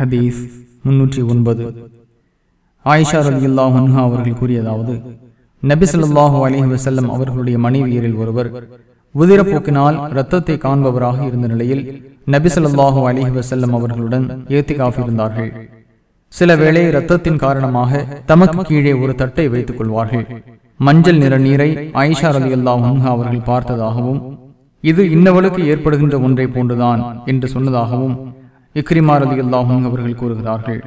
ஹதீஸ் முன்னூற்றி ஒன்பது. ஆயிஷா ரலி அல்லாஹா அவர்கள் கூறியதாவது நபிசல்லாஹு ஸல்லல்லாஹு வசல்லம் அவர்களுடைய மனைவியரில் ஒருவர் உதிரப்போக்கினால் இரத்தத்தை காண்பவராக இருந்த நிலையில் நபிசல்லாஹு ஸல்லல்லாஹு வசல்லம் அவர்களுடன் ஏத்தி இருந்தார்கள். சில வேளை இரத்தத்தின் காரணமாக தமக்கு கீழே ஒரு தட்டை வைத்துக் கொள்வார்கள். மஞ்சள் நிற நீரை ஆயிஷா அலி அல்லாஹா அவர்கள் பார்த்ததாகவும் இது இன்னவளுக்கு ஏற்படுகின்ற ஒன்றை போன்றுதான் என்று சொன்னதாகவும் இக்ரிமார் அல்லாஹும் அவர்கள் கூறுகிறார்கள்.